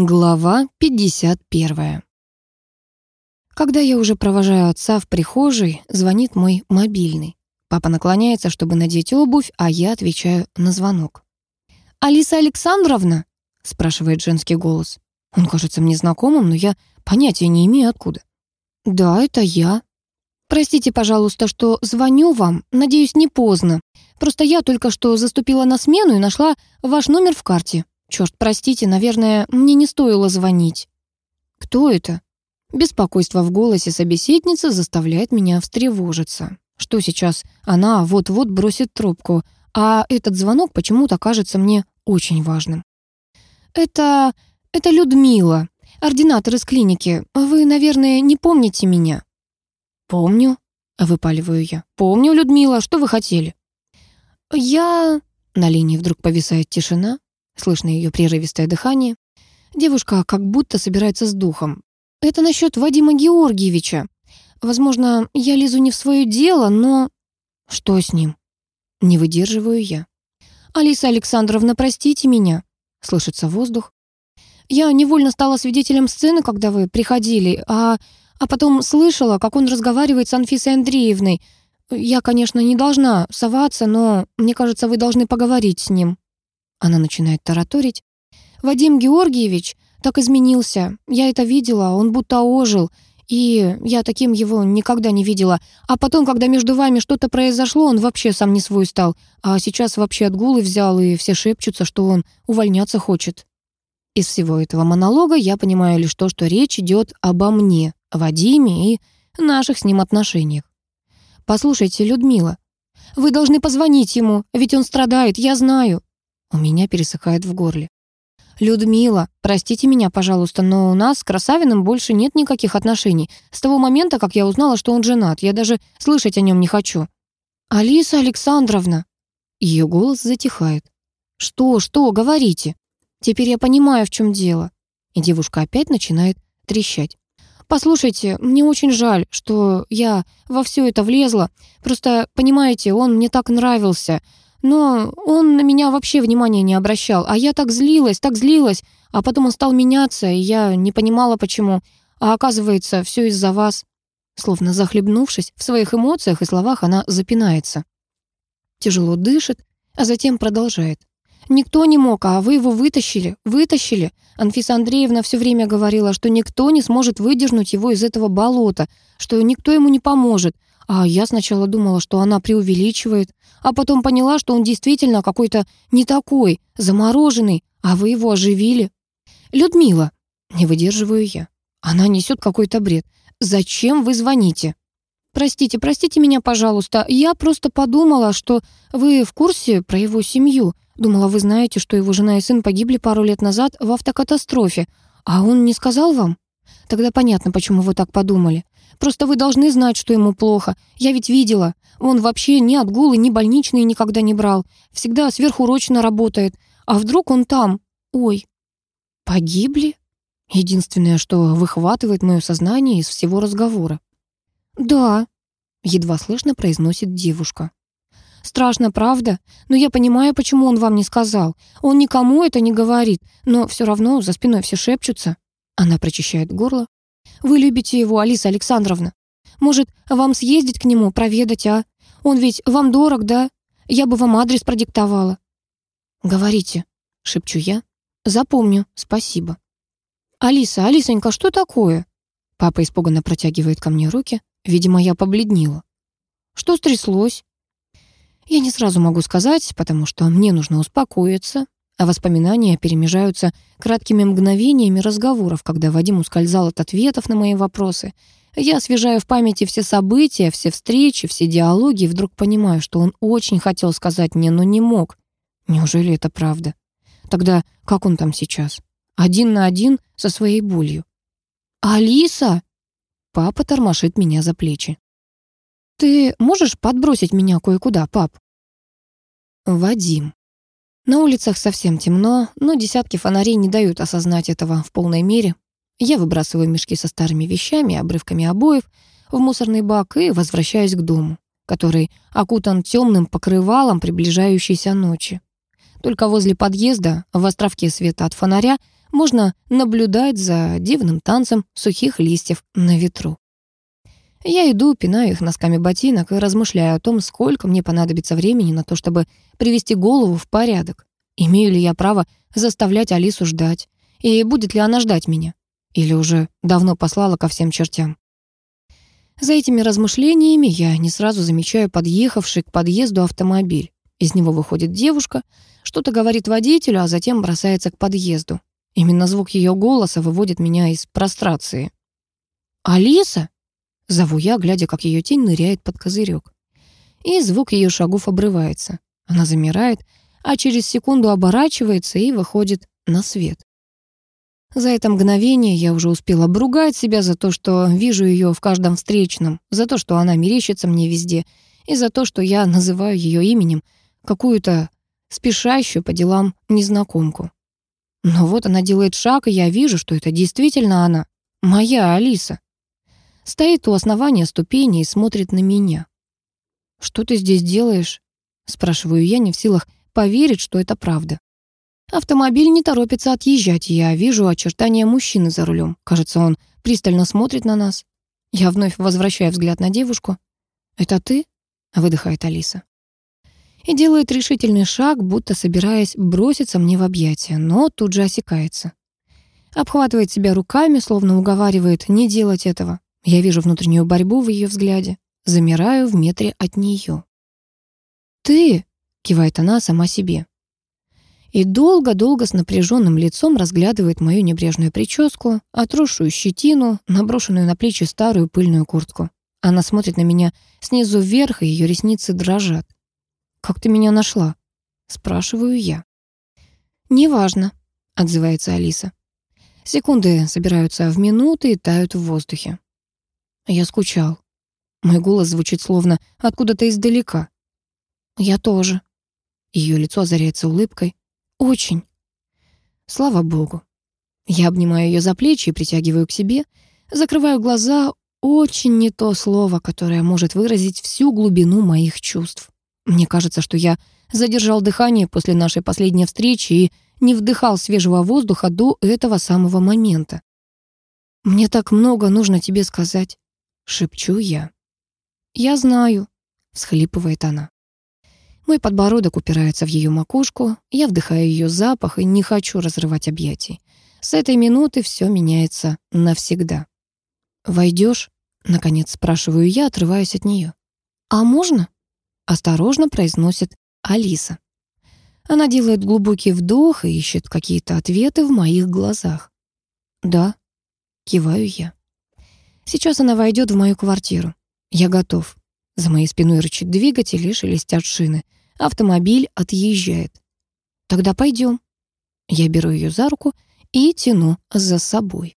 Глава 51. Когда я уже провожаю отца в прихожей, звонит мой мобильный. Папа наклоняется, чтобы надеть обувь, а я отвечаю на звонок. «Алиса Александровна?» — спрашивает женский голос. Он кажется мне знакомым, но я понятия не имею откуда. «Да, это я». «Простите, пожалуйста, что звоню вам. Надеюсь, не поздно. Просто я только что заступила на смену и нашла ваш номер в карте. Черт, простите, наверное, мне не стоило звонить. Кто это? Беспокойство в голосе собеседницы заставляет меня встревожиться. Что сейчас? Она вот-вот бросит трубку, а этот звонок почему-то кажется мне очень важным. Это... это Людмила, ординатор из клиники. Вы, наверное, не помните меня? Помню, выпаливаю я. Помню, Людмила, что вы хотели? Я... На линии вдруг повисает тишина. Слышно ее прерывистое дыхание. Девушка как будто собирается с духом. Это насчет Вадима Георгиевича. Возможно, я лезу не в свое дело, но... Что с ним? Не выдерживаю я. «Алиса Александровна, простите меня», — слышится воздух. «Я невольно стала свидетелем сцены, когда вы приходили, а, а потом слышала, как он разговаривает с Анфисой Андреевной. Я, конечно, не должна соваться, но мне кажется, вы должны поговорить с ним». Она начинает тараторить. «Вадим Георгиевич так изменился. Я это видела, он будто ожил. И я таким его никогда не видела. А потом, когда между вами что-то произошло, он вообще сам не свой стал. А сейчас вообще отгулы взял, и все шепчутся, что он увольняться хочет». Из всего этого монолога я понимаю лишь то, что речь идет обо мне, Вадиме и наших с ним отношениях. «Послушайте, Людмила, вы должны позвонить ему, ведь он страдает, я знаю. У меня пересыхает в горле. «Людмила, простите меня, пожалуйста, но у нас с Красавиным больше нет никаких отношений. С того момента, как я узнала, что он женат, я даже слышать о нем не хочу». «Алиса Александровна!» Ее голос затихает. «Что, что, говорите?» «Теперь я понимаю, в чем дело». И девушка опять начинает трещать. «Послушайте, мне очень жаль, что я во все это влезла. Просто, понимаете, он мне так нравился. Но он на меня вообще внимания не обращал, а я так злилась, так злилась, а потом он стал меняться, и я не понимала, почему. А оказывается, все из-за вас. Словно захлебнувшись в своих эмоциях и словах, она запинается. Тяжело дышит, а затем продолжает. «Никто не мог, а вы его вытащили, вытащили. Анфиса Андреевна все время говорила, что никто не сможет выдернуть его из этого болота, что никто ему не поможет. А я сначала думала, что она преувеличивает, а потом поняла, что он действительно какой-то не такой, замороженный, а вы его оживили. Людмила, не выдерживаю я. Она несет какой-то бред. Зачем вы звоните? Простите, простите меня, пожалуйста. Я просто подумала, что вы в курсе про его семью. Думала, вы знаете, что его жена и сын погибли пару лет назад в автокатастрофе. А он не сказал вам? Тогда понятно, почему вы так подумали. Просто вы должны знать, что ему плохо. Я ведь видела. Он вообще ни отгулы, ни больничные никогда не брал. Всегда сверхурочно работает. А вдруг он там? Ой. Погибли? Единственное, что выхватывает мое сознание из всего разговора. «Да», — едва слышно произносит девушка. «Страшно, правда? Но я понимаю, почему он вам не сказал. Он никому это не говорит, но все равно за спиной все шепчутся». Она прочищает горло. Вы любите его, Алиса Александровна. Может, вам съездить к нему, проведать, а? Он ведь вам дорог, да? Я бы вам адрес продиктовала». «Говорите», — шепчу я. «Запомню, спасибо». «Алиса, Алисонька, что такое?» Папа испуганно протягивает ко мне руки. Видимо, я побледнела. «Что стряслось?» Я не сразу могу сказать, потому что мне нужно успокоиться, а воспоминания перемежаются краткими мгновениями разговоров, когда Вадим ускользал от ответов на мои вопросы. Я освежаю в памяти все события, все встречи, все диалоги и вдруг понимаю, что он очень хотел сказать мне, но не мог. Неужели это правда? Тогда как он там сейчас? Один на один со своей болью. «Алиса!» Папа тормошит меня за плечи. «Ты можешь подбросить меня кое-куда, пап?» Вадим. На улицах совсем темно, но десятки фонарей не дают осознать этого в полной мере. Я выбрасываю мешки со старыми вещами, обрывками обоев в мусорный бак и возвращаюсь к дому, который окутан темным покрывалом приближающейся ночи. Только возле подъезда, в островке света от фонаря, можно наблюдать за дивным танцем сухих листьев на ветру. Я иду, пинаю их носками ботинок и размышляю о том, сколько мне понадобится времени на то, чтобы привести голову в порядок. Имею ли я право заставлять Алису ждать? И будет ли она ждать меня? Или уже давно послала ко всем чертям? За этими размышлениями я не сразу замечаю подъехавший к подъезду автомобиль. Из него выходит девушка, что-то говорит водителю, а затем бросается к подъезду. Именно звук ее голоса выводит меня из прострации. «Алиса?» — зову я, глядя, как ее тень ныряет под козырек. И звук ее шагов обрывается. Она замирает, а через секунду оборачивается и выходит на свет. За это мгновение я уже успела обругать себя за то, что вижу ее в каждом встречном, за то, что она мерещится мне везде, и за то, что я называю ее именем какую-то спешащую по делам незнакомку. Но вот она делает шаг, и я вижу, что это действительно она, моя Алиса. Стоит у основания ступени и смотрит на меня. «Что ты здесь делаешь?» Спрашиваю я, не в силах поверить, что это правда. Автомобиль не торопится отъезжать, я вижу очертания мужчины за рулем. Кажется, он пристально смотрит на нас. Я вновь возвращаю взгляд на девушку. «Это ты?» — выдыхает Алиса. И делает решительный шаг, будто собираясь броситься мне в объятия, но тут же осекается. Обхватывает себя руками, словно уговаривает не делать этого. Я вижу внутреннюю борьбу в ее взгляде. Замираю в метре от нее. «Ты!» — кивает она сама себе и долго-долго с напряженным лицом разглядывает мою небрежную прическу, отросшую щетину, наброшенную на плечи старую пыльную куртку. Она смотрит на меня снизу вверх, и ее ресницы дрожат. «Как ты меня нашла?» — спрашиваю я. «Неважно», — отзывается Алиса. Секунды собираются в минуты и тают в воздухе. Я скучал. Мой голос звучит словно откуда-то издалека. «Я тоже». Ее лицо озаряется улыбкой. Очень. Слава богу. Я обнимаю ее за плечи и притягиваю к себе, закрываю глаза. Очень не то слово, которое может выразить всю глубину моих чувств. Мне кажется, что я задержал дыхание после нашей последней встречи и не вдыхал свежего воздуха до этого самого момента. «Мне так много нужно тебе сказать», — шепчу я. «Я знаю», — всхлипывает она. Мой подбородок упирается в ее макушку, я вдыхаю ее запах и не хочу разрывать объятий. С этой минуты все меняется навсегда. «Войдешь?» — наконец спрашиваю я, отрываясь от нее. «А можно?» — осторожно произносит Алиса. Она делает глубокий вдох и ищет какие-то ответы в моих глазах. «Да», — киваю я. Сейчас она войдет в мою квартиру. Я готов. За моей спиной рычит двигатель и шелестят шины — Автомобиль отъезжает. Тогда пойдем. Я беру ее за руку и тяну за собой.